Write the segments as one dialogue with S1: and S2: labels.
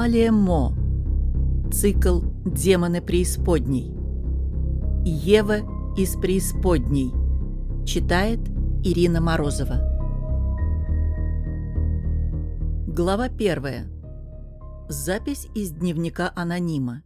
S1: Амалия Мо. Цикл «Демоны преисподней». Ева из преисподней. Читает Ирина Морозова. Глава первая. Запись из дневника анонима.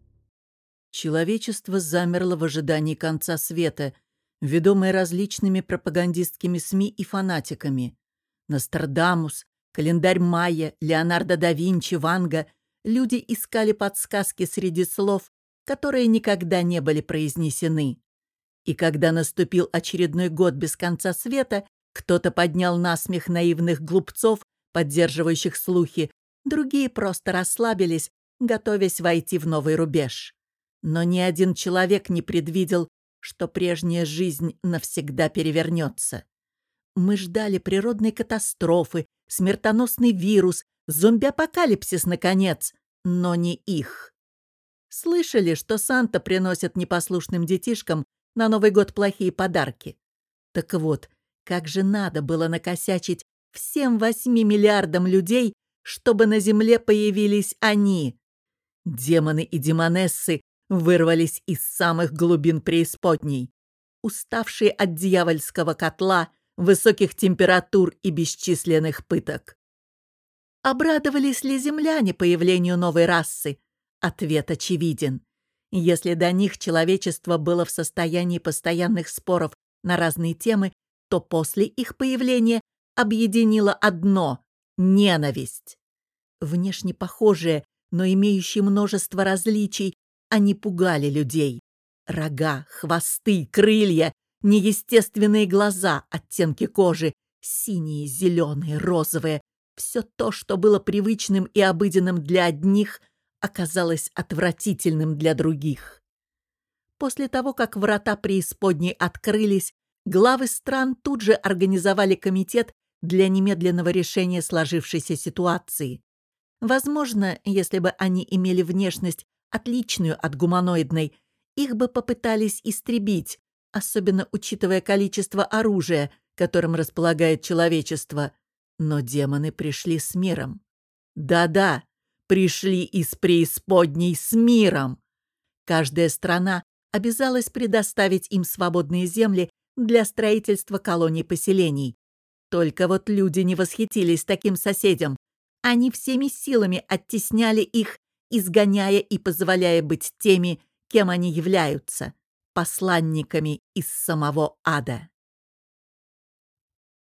S1: Человечество замерло в ожидании конца света, ведомое различными пропагандистскими СМИ и фанатиками. Нострадамус, календарь Майя, Леонардо да Винчи, Ванга — люди искали подсказки среди слов, которые никогда не были произнесены. И когда наступил очередной год без конца света, кто-то поднял насмех наивных глупцов, поддерживающих слухи, другие просто расслабились, готовясь войти в новый рубеж. Но ни один человек не предвидел, что прежняя жизнь навсегда перевернется. Мы ждали природной катастрофы, смертоносный вирус, зомби-апокалипсис, наконец, но не их. Слышали, что Санта приносит непослушным детишкам на Новый год плохие подарки? Так вот, как же надо было накосячить всем восьми миллиардам людей, чтобы на Земле появились они? Демоны и демонессы вырвались из самых глубин преисподней. Уставшие от дьявольского котла – высоких температур и бесчисленных пыток. Обрадовались ли земляне появлению новой расы? Ответ очевиден. Если до них человечество было в состоянии постоянных споров на разные темы, то после их появления объединило одно — ненависть. Внешне похожие, но имеющие множество различий, они пугали людей. Рога, хвосты, крылья неестественные глаза, оттенки кожи, синие, зеленые, розовые. Все то, что было привычным и обыденным для одних, оказалось отвратительным для других. После того, как врата преисподней открылись, главы стран тут же организовали комитет для немедленного решения сложившейся ситуации. Возможно, если бы они имели внешность, отличную от гуманоидной, их бы попытались истребить, особенно учитывая количество оружия, которым располагает человечество. Но демоны пришли с миром. Да-да, пришли из преисподней с миром. Каждая страна обязалась предоставить им свободные земли для строительства колоний-поселений. Только вот люди не восхитились таким соседям. Они всеми силами оттесняли их, изгоняя и позволяя быть теми, кем они являются посланниками из самого ада.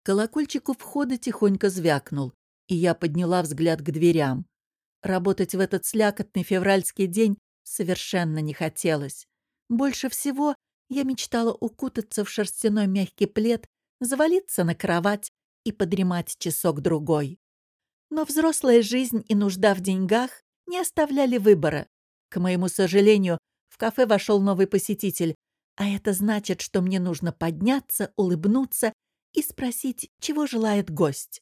S1: Колокольчик у входа тихонько звякнул, и я подняла взгляд к дверям. Работать в этот слякотный февральский день совершенно не хотелось. Больше всего я мечтала укутаться в шерстяной мягкий плед, завалиться на кровать и подремать часок-другой. Но взрослая жизнь и нужда в деньгах не оставляли выбора. К моему сожалению, в кафе вошел новый посетитель, а это значит, что мне нужно подняться, улыбнуться и спросить, чего желает гость.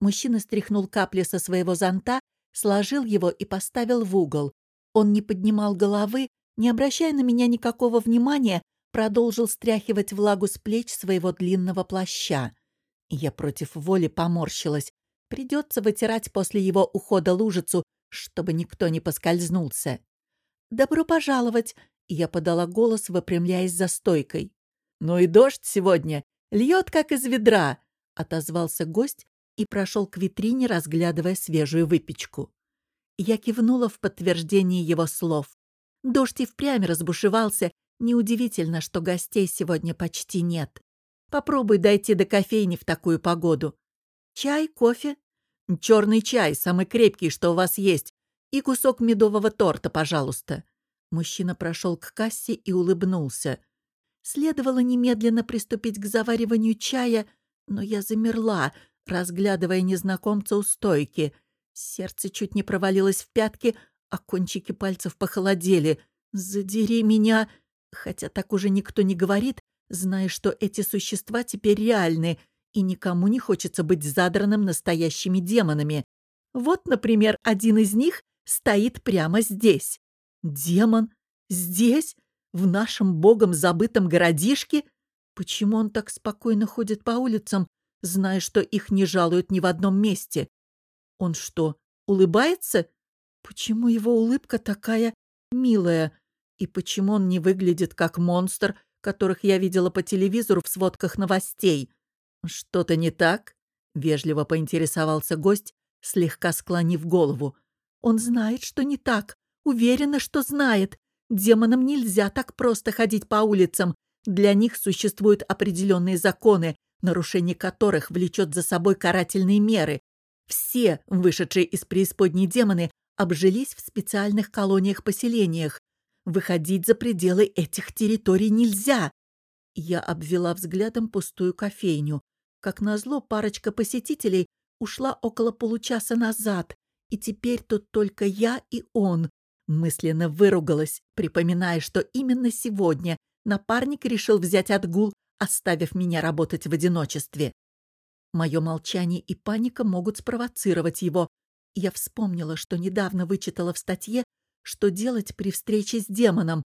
S1: Мужчина стряхнул капли со своего зонта, сложил его и поставил в угол. Он не поднимал головы, не обращая на меня никакого внимания, продолжил стряхивать влагу с плеч своего длинного плаща. Я против воли поморщилась. Придется вытирать после его ухода лужицу, чтобы никто не поскользнулся. «Добро пожаловать!» — я подала голос, выпрямляясь за стойкой. «Ну и дождь сегодня! Льет, как из ведра!» — отозвался гость и прошел к витрине, разглядывая свежую выпечку. Я кивнула в подтверждение его слов. Дождь и впрямь разбушевался. Неудивительно, что гостей сегодня почти нет. Попробуй дойти до кофейни в такую погоду. Чай, кофе? Черный чай, самый крепкий, что у вас есть и кусок медового торта, пожалуйста». Мужчина прошел к кассе и улыбнулся. Следовало немедленно приступить к завариванию чая, но я замерла, разглядывая незнакомца у стойки. Сердце чуть не провалилось в пятки, а кончики пальцев похолодели. «Задери меня!» Хотя так уже никто не говорит, зная, что эти существа теперь реальны, и никому не хочется быть задранным настоящими демонами. Вот, например, один из них стоит прямо здесь. Демон? Здесь? В нашем богом забытом городишке? Почему он так спокойно ходит по улицам, зная, что их не жалуют ни в одном месте? Он что, улыбается? Почему его улыбка такая милая? И почему он не выглядит как монстр, которых я видела по телевизору в сводках новостей? Что-то не так? Вежливо поинтересовался гость, слегка склонив голову. Он знает, что не так. Уверена, что знает. Демонам нельзя так просто ходить по улицам. Для них существуют определенные законы, нарушение которых влечет за собой карательные меры. Все вышедшие из преисподней демоны обжились в специальных колониях-поселениях. Выходить за пределы этих территорий нельзя. Я обвела взглядом пустую кофейню. Как назло, парочка посетителей ушла около получаса назад, и теперь тут только я и он. Мысленно выругалась, припоминая, что именно сегодня напарник решил взять отгул, оставив меня работать в одиночестве. Мое молчание и паника могут спровоцировать его. Я вспомнила, что недавно вычитала в статье, что делать при встрече с демоном.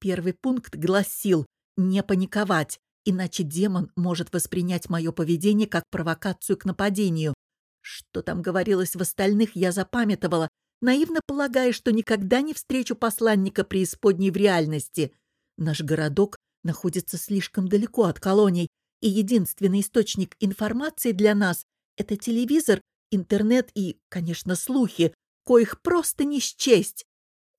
S1: Первый пункт гласил «не паниковать», иначе демон может воспринять мое поведение как провокацию к нападению. Что там говорилось в остальных, я запамятовала, наивно полагая, что никогда не встречу посланника преисподней в реальности. Наш городок находится слишком далеко от колоний, и единственный источник информации для нас — это телевизор, интернет и, конечно, слухи, коих просто не счесть.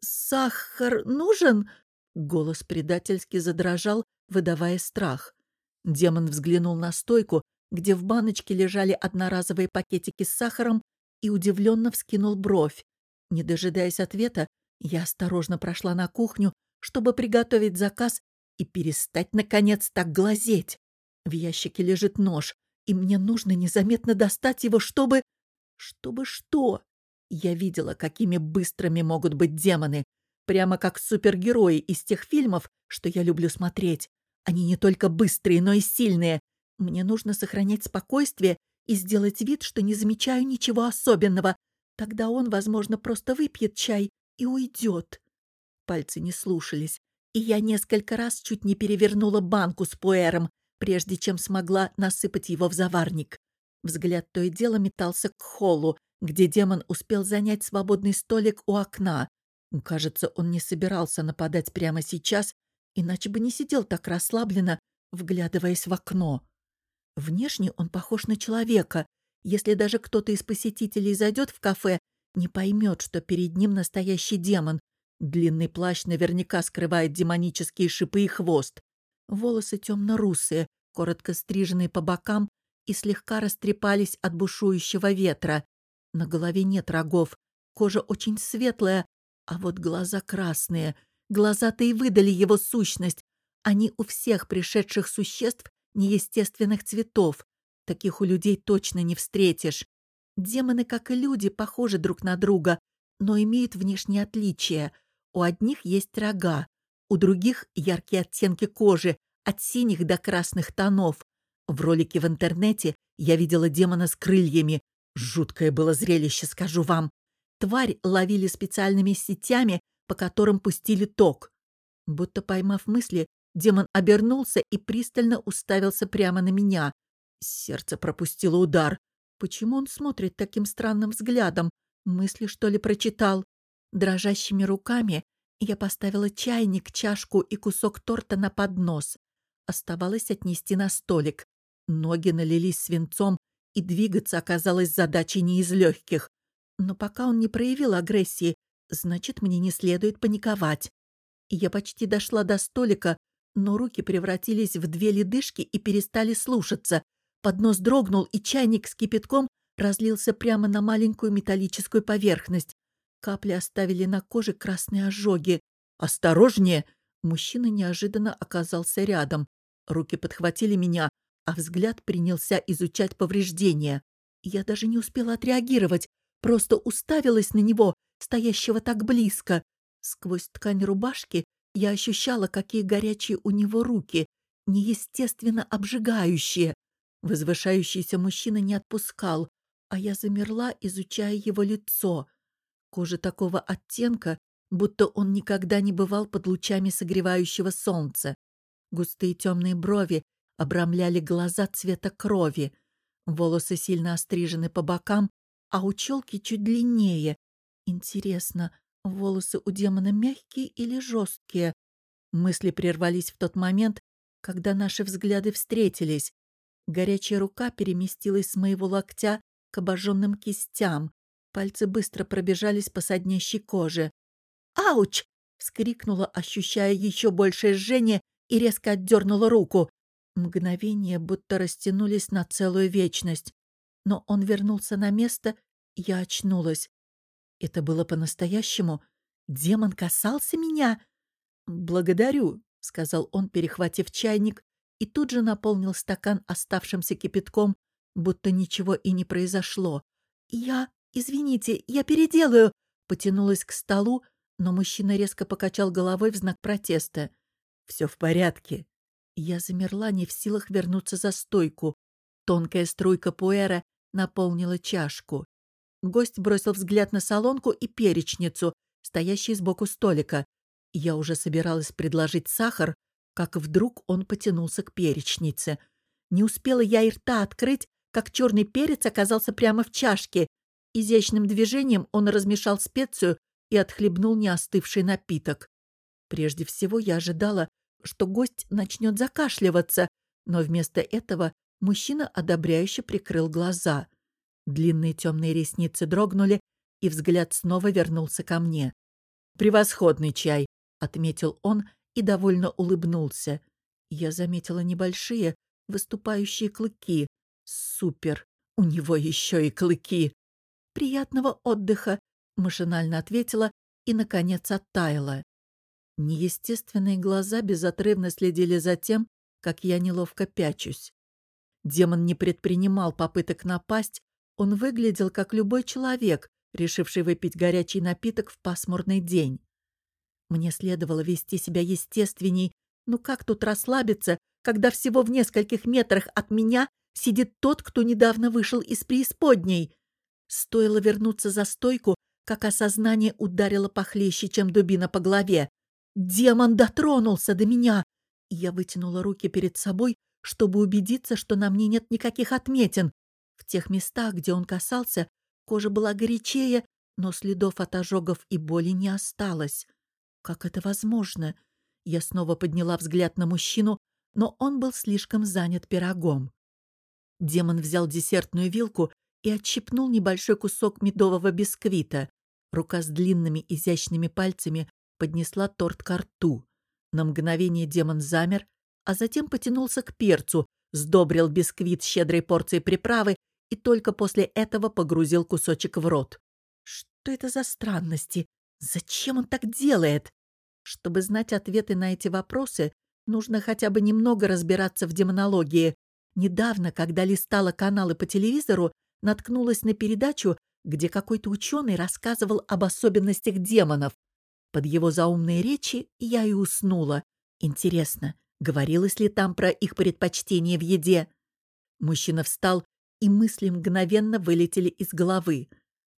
S1: «Сахар нужен?» — голос предательски задрожал, выдавая страх. Демон взглянул на стойку, где в баночке лежали одноразовые пакетики с сахаром, и удивленно вскинул бровь. Не дожидаясь ответа, я осторожно прошла на кухню, чтобы приготовить заказ и перестать, наконец, так глазеть. В ящике лежит нож, и мне нужно незаметно достать его, чтобы... Чтобы что? Я видела, какими быстрыми могут быть демоны. Прямо как супергерои из тех фильмов, что я люблю смотреть. Они не только быстрые, но и сильные. Мне нужно сохранять спокойствие и сделать вид, что не замечаю ничего особенного. Тогда он, возможно, просто выпьет чай и уйдет. Пальцы не слушались, и я несколько раз чуть не перевернула банку с пуэром, прежде чем смогла насыпать его в заварник. Взгляд то и дело метался к холлу, где демон успел занять свободный столик у окна. Кажется, он не собирался нападать прямо сейчас, иначе бы не сидел так расслабленно, вглядываясь в окно. Внешне он похож на человека. Если даже кто-то из посетителей зайдет в кафе, не поймет, что перед ним настоящий демон. Длинный плащ наверняка скрывает демонические шипы и хвост. Волосы темно-русые, коротко стриженные по бокам и слегка растрепались от бушующего ветра. На голове нет рогов, кожа очень светлая, а вот глаза красные. Глаза-то и выдали его сущность. Они у всех пришедших существ неестественных цветов. Таких у людей точно не встретишь. Демоны, как и люди, похожи друг на друга, но имеют внешние отличия. У одних есть рога, у других яркие оттенки кожи, от синих до красных тонов. В ролике в интернете я видела демона с крыльями. Жуткое было зрелище, скажу вам. Тварь ловили специальными сетями, по которым пустили ток. Будто поймав мысли, демон обернулся и пристально уставился прямо на меня. Сердце пропустило удар. Почему он смотрит таким странным взглядом? Мысли, что ли, прочитал? Дрожащими руками я поставила чайник, чашку и кусок торта на поднос. Оставалось отнести на столик. Ноги налились свинцом, и двигаться оказалось задачей не из легких. Но пока он не проявил агрессии, значит, мне не следует паниковать. Я почти дошла до столика, но руки превратились в две ледышки и перестали слушаться. Поднос дрогнул, и чайник с кипятком разлился прямо на маленькую металлическую поверхность. Капли оставили на коже красные ожоги. «Осторожнее!» Мужчина неожиданно оказался рядом. Руки подхватили меня, а взгляд принялся изучать повреждения. Я даже не успела отреагировать, просто уставилась на него, стоящего так близко. Сквозь ткань рубашки я ощущала, какие горячие у него руки, неестественно обжигающие. Возвышающийся мужчина не отпускал, а я замерла, изучая его лицо — Кожа такого оттенка, будто он никогда не бывал под лучами согревающего солнца. Густые темные брови обрамляли глаза цвета крови. Волосы сильно острижены по бокам, а у челки чуть длиннее. Интересно, волосы у демона мягкие или жесткие? Мысли прервались в тот момент, когда наши взгляды встретились. Горячая рука переместилась с моего локтя к обожженным кистям. Пальцы быстро пробежались по соднящей коже. «Ауч!» — вскрикнула, ощущая еще большее жжение, и резко отдернула руку. Мгновения будто растянулись на целую вечность. Но он вернулся на место, я очнулась. Это было по-настоящему. Демон касался меня? «Благодарю», — сказал он, перехватив чайник, и тут же наполнил стакан оставшимся кипятком, будто ничего и не произошло. «Я... Извините, я переделаю!» Потянулась к столу, но мужчина резко покачал головой в знак протеста. «Все в порядке». Я замерла, не в силах вернуться за стойку. Тонкая струйка пуэра наполнила чашку. Гость бросил взгляд на солонку и перечницу, стоящие сбоку столика. Я уже собиралась предложить сахар, как вдруг он потянулся к перечнице. Не успела я и рта открыть, как черный перец оказался прямо в чашке. Изящным движением он размешал специю и отхлебнул неостывший напиток. Прежде всего я ожидала, что гость начнет закашливаться, но вместо этого мужчина одобряюще прикрыл глаза. Длинные темные ресницы дрогнули, и взгляд снова вернулся ко мне. «Превосходный чай!» — отметил он и довольно улыбнулся. Я заметила небольшие, выступающие клыки. Супер! У него еще и клыки! «Приятного отдыха!» — машинально ответила и, наконец, оттаяла. Неестественные глаза безотрывно следили за тем, как я неловко пячусь. Демон не предпринимал попыток напасть, он выглядел как любой человек, решивший выпить горячий напиток в пасмурный день. Мне следовало вести себя естественней, но как тут расслабиться, когда всего в нескольких метрах от меня сидит тот, кто недавно вышел из преисподней? Стоило вернуться за стойку, как осознание ударило похлеще, чем дубина по голове. Демон дотронулся до меня! Я вытянула руки перед собой, чтобы убедиться, что на мне нет никаких отметин. В тех местах, где он касался, кожа была горячее, но следов от ожогов и боли не осталось. Как это возможно? Я снова подняла взгляд на мужчину, но он был слишком занят пирогом. Демон взял десертную вилку и отщипнул небольшой кусок медового бисквита. Рука с длинными изящными пальцами поднесла торт ко рту. На мгновение демон замер, а затем потянулся к перцу, сдобрил бисквит щедрой порцией приправы и только после этого погрузил кусочек в рот. Что это за странности? Зачем он так делает? Чтобы знать ответы на эти вопросы, нужно хотя бы немного разбираться в демонологии. Недавно, когда листала каналы по телевизору, наткнулась на передачу, где какой-то ученый рассказывал об особенностях демонов. Под его заумные речи я и уснула. Интересно, говорилось ли там про их предпочтение в еде? Мужчина встал, и мысли мгновенно вылетели из головы.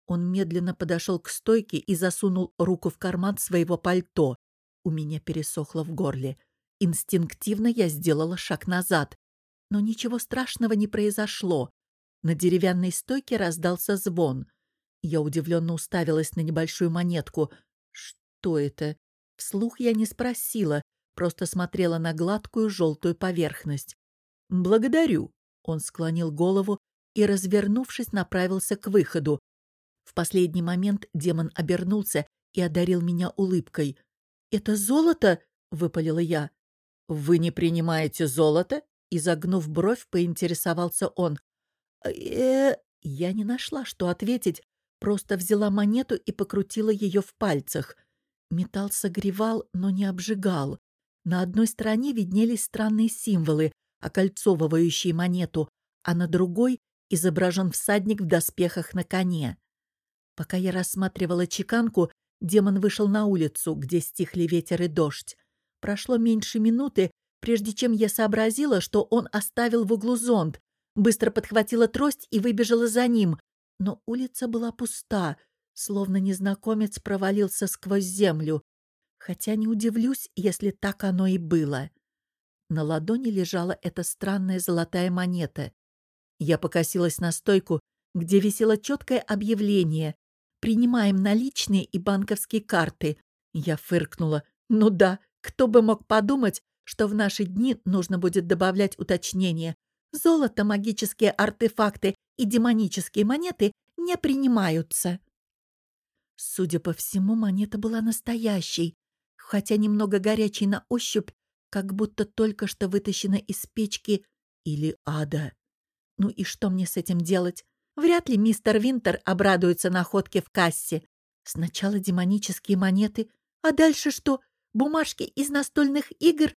S1: Он медленно подошел к стойке и засунул руку в карман своего пальто. У меня пересохло в горле. Инстинктивно я сделала шаг назад. Но ничего страшного не произошло. На деревянной стойке раздался звон. Я удивленно уставилась на небольшую монетку. Что это? Вслух я не спросила, просто смотрела на гладкую желтую поверхность. «Благодарю», — он склонил голову и, развернувшись, направился к выходу. В последний момент демон обернулся и одарил меня улыбкой. «Это золото?» — выпалила я. «Вы не принимаете золото?» — изогнув бровь, поинтересовался он э Я не нашла, что ответить, просто взяла монету и покрутила ее в пальцах. Металл согревал, но не обжигал. На одной стороне виднелись странные символы, окольцовывающие монету, а на другой изображен всадник в доспехах на коне. Пока я рассматривала чеканку, демон вышел на улицу, где стихли ветер и дождь. Прошло меньше минуты, прежде чем я сообразила, что он оставил в углу зонт, Быстро подхватила трость и выбежала за ним. Но улица была пуста, словно незнакомец провалился сквозь землю. Хотя не удивлюсь, если так оно и было. На ладони лежала эта странная золотая монета. Я покосилась на стойку, где висело четкое объявление. Принимаем наличные и банковские карты». Я фыркнула. «Ну да, кто бы мог подумать, что в наши дни нужно будет добавлять уточнение. Золото, магические артефакты и демонические монеты не принимаются». Судя по всему, монета была настоящей, хотя немного горячей на ощупь, как будто только что вытащена из печки или ада. Ну и что мне с этим делать? Вряд ли мистер Винтер обрадуется находке в кассе. Сначала демонические монеты, а дальше что? Бумажки из настольных игр?